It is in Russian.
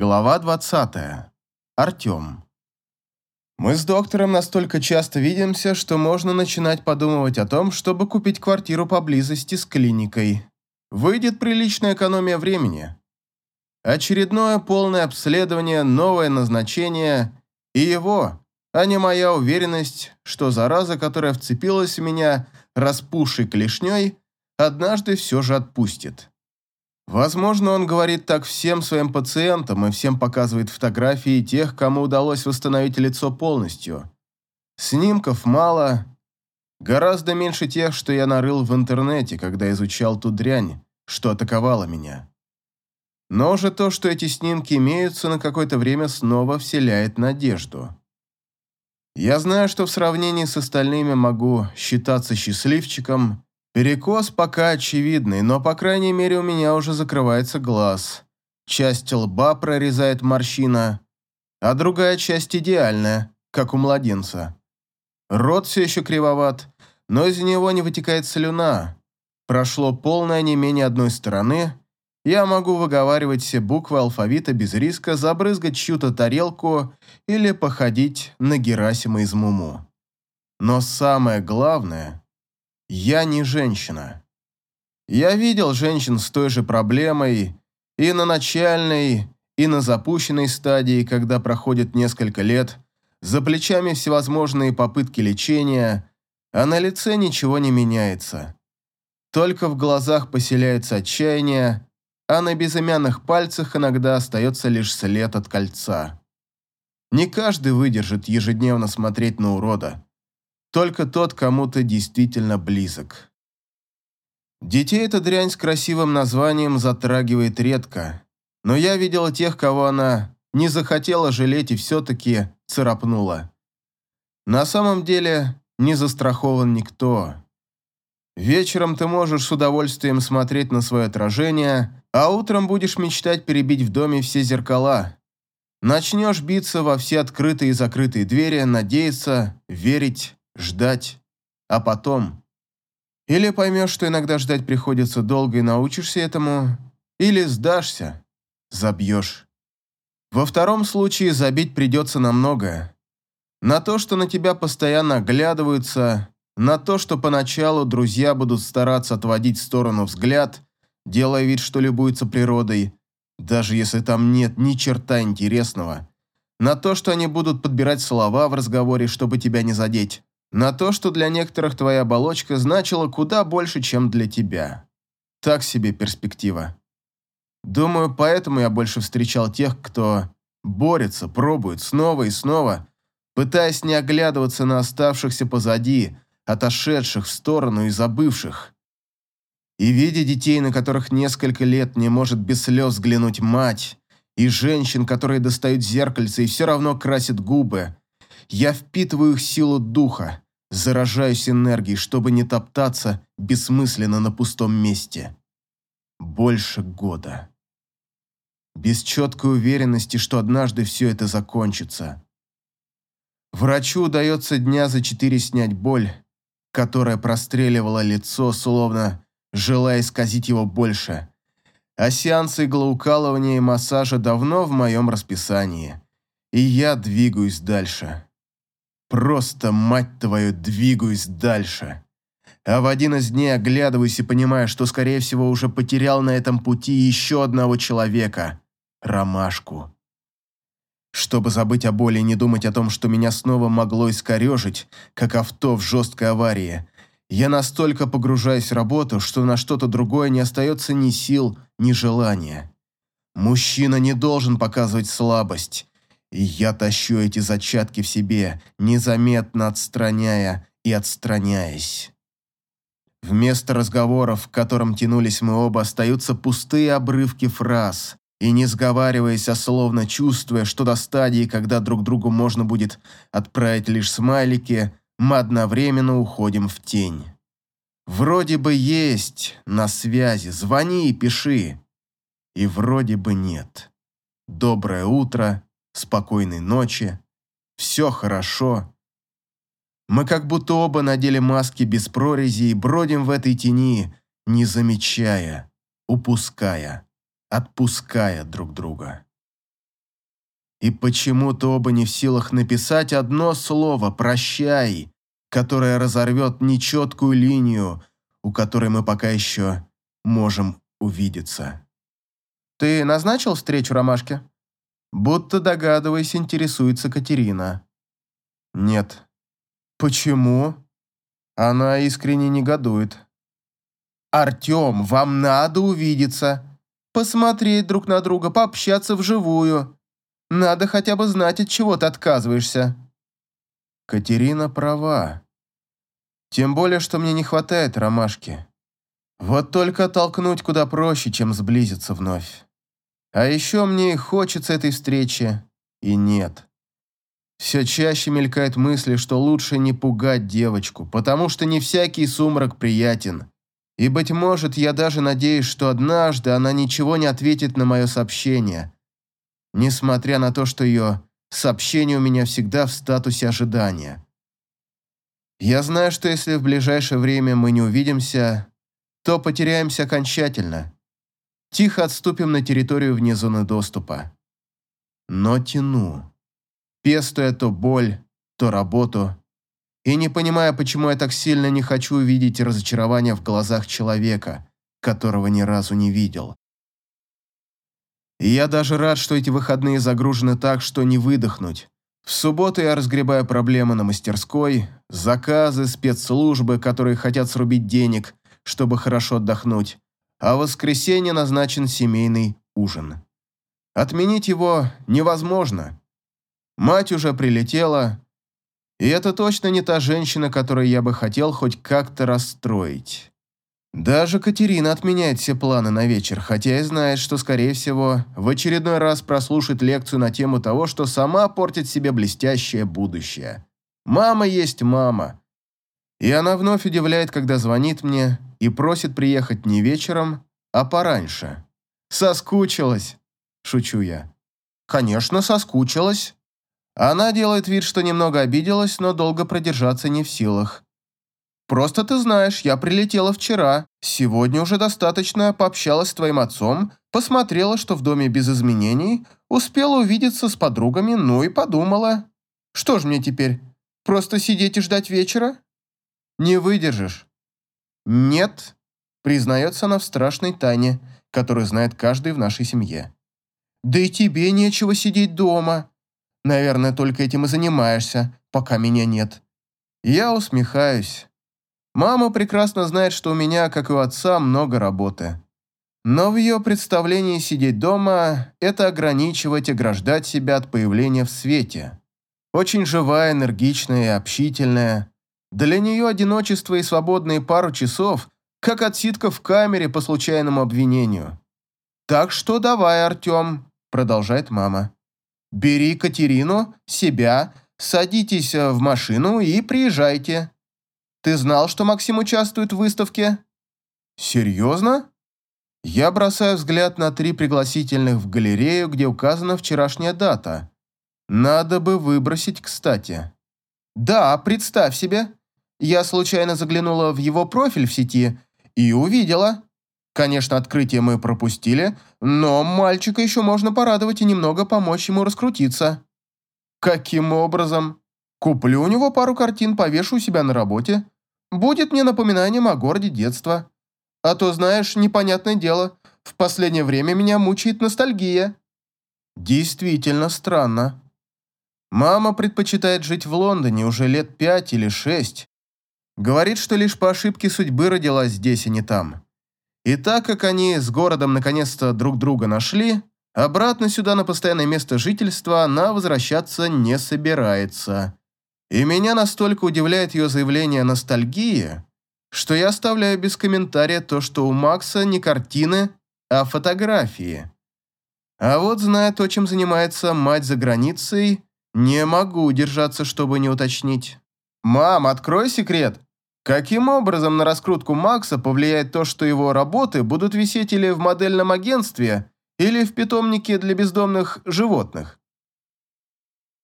Глава 20. Артем. Мы с доктором настолько часто видимся, что можно начинать подумывать о том, чтобы купить квартиру поблизости с клиникой. Выйдет приличная экономия времени. Очередное полное обследование, новое назначение и его, а не моя уверенность, что зараза, которая вцепилась в меня распухшей клешней, однажды все же отпустит. Возможно, он говорит так всем своим пациентам и всем показывает фотографии тех, кому удалось восстановить лицо полностью. Снимков мало, гораздо меньше тех, что я нарыл в интернете, когда изучал ту дрянь, что атаковала меня. Но уже то, что эти снимки имеются, на какое-то время снова вселяет надежду. Я знаю, что в сравнении с остальными могу считаться счастливчиком, Перекос пока очевидный, но, по крайней мере, у меня уже закрывается глаз. Часть лба прорезает морщина, а другая часть идеальная, как у младенца. Рот все еще кривоват, но из него не вытекает слюна. Прошло полное не менее одной стороны. Я могу выговаривать все буквы алфавита без риска забрызгать чью-то тарелку или походить на Герасима из Муму. Но самое главное я не женщина. Я видел женщин с той же проблемой и на начальной, и на запущенной стадии, когда проходит несколько лет, за плечами всевозможные попытки лечения, а на лице ничего не меняется. Только в глазах поселяется отчаяние, а на безымянных пальцах иногда остается лишь след от кольца. Не каждый выдержит ежедневно смотреть на урода. Только тот кому-то действительно близок. Детей эта дрянь с красивым названием затрагивает редко, но я видела тех, кого она не захотела жалеть и все-таки царапнула. На самом деле не застрахован никто. Вечером ты можешь с удовольствием смотреть на свое отражение, а утром будешь мечтать перебить в доме все зеркала. Начнешь биться во все открытые и закрытые двери, надеяться, верить, ждать, а потом... Или поймешь, что иногда ждать приходится долго и научишься этому, или сдашься, забьешь. Во втором случае забить придется на многое. На то, что на тебя постоянно оглядываются, на то, что поначалу друзья будут стараться отводить в сторону взгляд, делая вид, что любуются природой, даже если там нет ни черта интересного, на то, что они будут подбирать слова в разговоре, чтобы тебя не задеть, на то, что для некоторых твоя оболочка значила куда больше, чем для тебя. Так себе перспектива. Думаю, поэтому я больше встречал тех, кто борется, пробует снова и снова, пытаясь не оглядываться на оставшихся позади, отошедших в сторону и забывших. И видя детей, на которых несколько лет не может без слез взглянуть мать, и женщин, которые достают зеркальце и все равно красят губы, я впитываю их силу духа, заражаюсь энергией, чтобы не топтаться бессмысленно на пустом месте. Больше года. Без четкой уверенности, что однажды все это закончится. Врачу удается дня за четыре снять боль, которая простреливала лицо, словно желая исказить его больше. А сеансы иглоукалывания и массажа давно в моем расписании, и я двигаюсь дальше. Просто, мать твою, двигаюсь дальше. А в один из дней оглядываюсь и понимаю, что, скорее всего, уже потерял на этом пути еще одного человека – Ромашку. Чтобы забыть о боли и не думать о том, что меня снова могло искорежить, как авто в жесткой аварии, я настолько погружаюсь в работу, что на что-то другое не остается ни сил, ни желания. Мужчина не должен показывать слабость, и я тащу эти зачатки в себе, незаметно отстраняя и отстраняясь. Вместо разговоров, в котором тянулись мы оба, остаются пустые обрывки фраз, и не сговариваясь, а словно чувствуя, что до стадии, когда друг другу можно будет отправить лишь смайлики, мы одновременно уходим в тень. Вроде бы есть на связи, звони и пиши. И вроде бы нет. Доброе утро, спокойной ночи, все хорошо. Мы как будто оба надели маски без прорези и бродим в этой тени, не замечая, упуская, отпуская друг друга. И почему-то оба не в силах написать одно слово «прощай», которое разорвет нечеткую линию, у которой мы пока еще можем увидеться. «Ты назначил встречу Ромашке?» Будто догадываясь, интересуется Катерина. «Нет». «Почему?» Она искренне негодует. «Артем, вам надо увидеться, посмотреть друг на друга, пообщаться вживую. Надо хотя бы знать, от чего ты отказываешься». Катерина права. Тем более, что мне не хватает ромашки. Вот только толкнуть куда проще, чем сблизиться вновь. А еще мне хочется этой встречи, и нет. Все чаще мелькает мысли, что лучше не пугать девочку, потому что не всякий сумрак приятен. И, быть может, я даже надеюсь, что однажды она ничего не ответит на мое сообщение, несмотря на то, что ее сообщение у меня всегда в статусе ожидания. Я знаю, что если в ближайшее время мы не увидимся, то потеряемся окончательно. Тихо отступим на территорию вне зоны доступа. Но тяну пестуя то боль, то работу, и не понимая, почему я так сильно не хочу увидеть разочарование в глазах человека, которого ни разу не видел. И я даже рад, что эти выходные загружены так, что не выдохнуть. В субботу я разгребаю проблемы на мастерской, заказы, спецслужбы, которые хотят срубить денег, чтобы хорошо отдохнуть, а в воскресенье назначен семейный ужин. Отменить его невозможно, Мать уже прилетела, и это точно не та женщина, которую я бы хотел хоть как-то расстроить. Даже Катерина отменяет все планы на вечер, хотя и знает, что, скорее всего, в очередной раз прослушает лекцию на тему того, что сама портит себе блестящее будущее. Мама есть мама. И она вновь удивляет, когда звонит мне и просит приехать не вечером, а пораньше. «Соскучилась», – шучу я. «Конечно, соскучилась», она делает вид, что немного обиделась, но долго продержаться не в силах. «Просто ты знаешь, я прилетела вчера. Сегодня уже достаточно пообщалась с твоим отцом, посмотрела, что в доме без изменений, успела увидеться с подругами, ну и подумала. Что ж мне теперь, просто сидеть и ждать вечера? Не выдержишь». «Нет», признается она в страшной тайне, которую знает каждый в нашей семье. «Да и тебе нечего сидеть дома. Наверное, только этим и занимаешься, пока меня нет. Я усмехаюсь. Мама прекрасно знает, что у меня, как и у отца, много работы. Но в ее представлении сидеть дома – это ограничивать и ограждать себя от появления в свете. Очень живая, энергичная и общительная. Для нее одиночество и свободные пару часов, как отсидка в камере по случайному обвинению. «Так что давай, Артем», – продолжает мама. Бери Катерину, себя, садитесь э, в машину и приезжайте. Ты знал, что Максим участвует в выставке? Серьезно? Я бросаю взгляд на три пригласительных в галерею, где указана вчерашняя дата. Надо бы выбросить, кстати. Да, представь себе. Я случайно заглянула в его профиль в сети и увидела. Конечно, открытие мы пропустили, но мальчика еще можно порадовать и немного помочь ему раскрутиться. Каким образом? Куплю у него пару картин, повешу у себя на работе. Будет мне напоминанием о городе детства. А то, знаешь, непонятное дело, в последнее время меня мучает ностальгия. Действительно странно. Мама предпочитает жить в Лондоне уже лет пять или шесть. Говорит, что лишь по ошибке судьбы родилась здесь, а не там. И так как они с городом наконец-то друг друга нашли, обратно сюда на постоянное место жительства она возвращаться не собирается. И меня настолько удивляет ее заявление о ностальгии, что я оставляю без комментария то, что у Макса не картины, а фотографии. А вот зная то, чем занимается мать за границей, не могу удержаться, чтобы не уточнить. «Мам, открой секрет!» Каким образом на раскрутку Макса повлияет то, что его работы будут висеть или в модельном агентстве, или в питомнике для бездомных животных?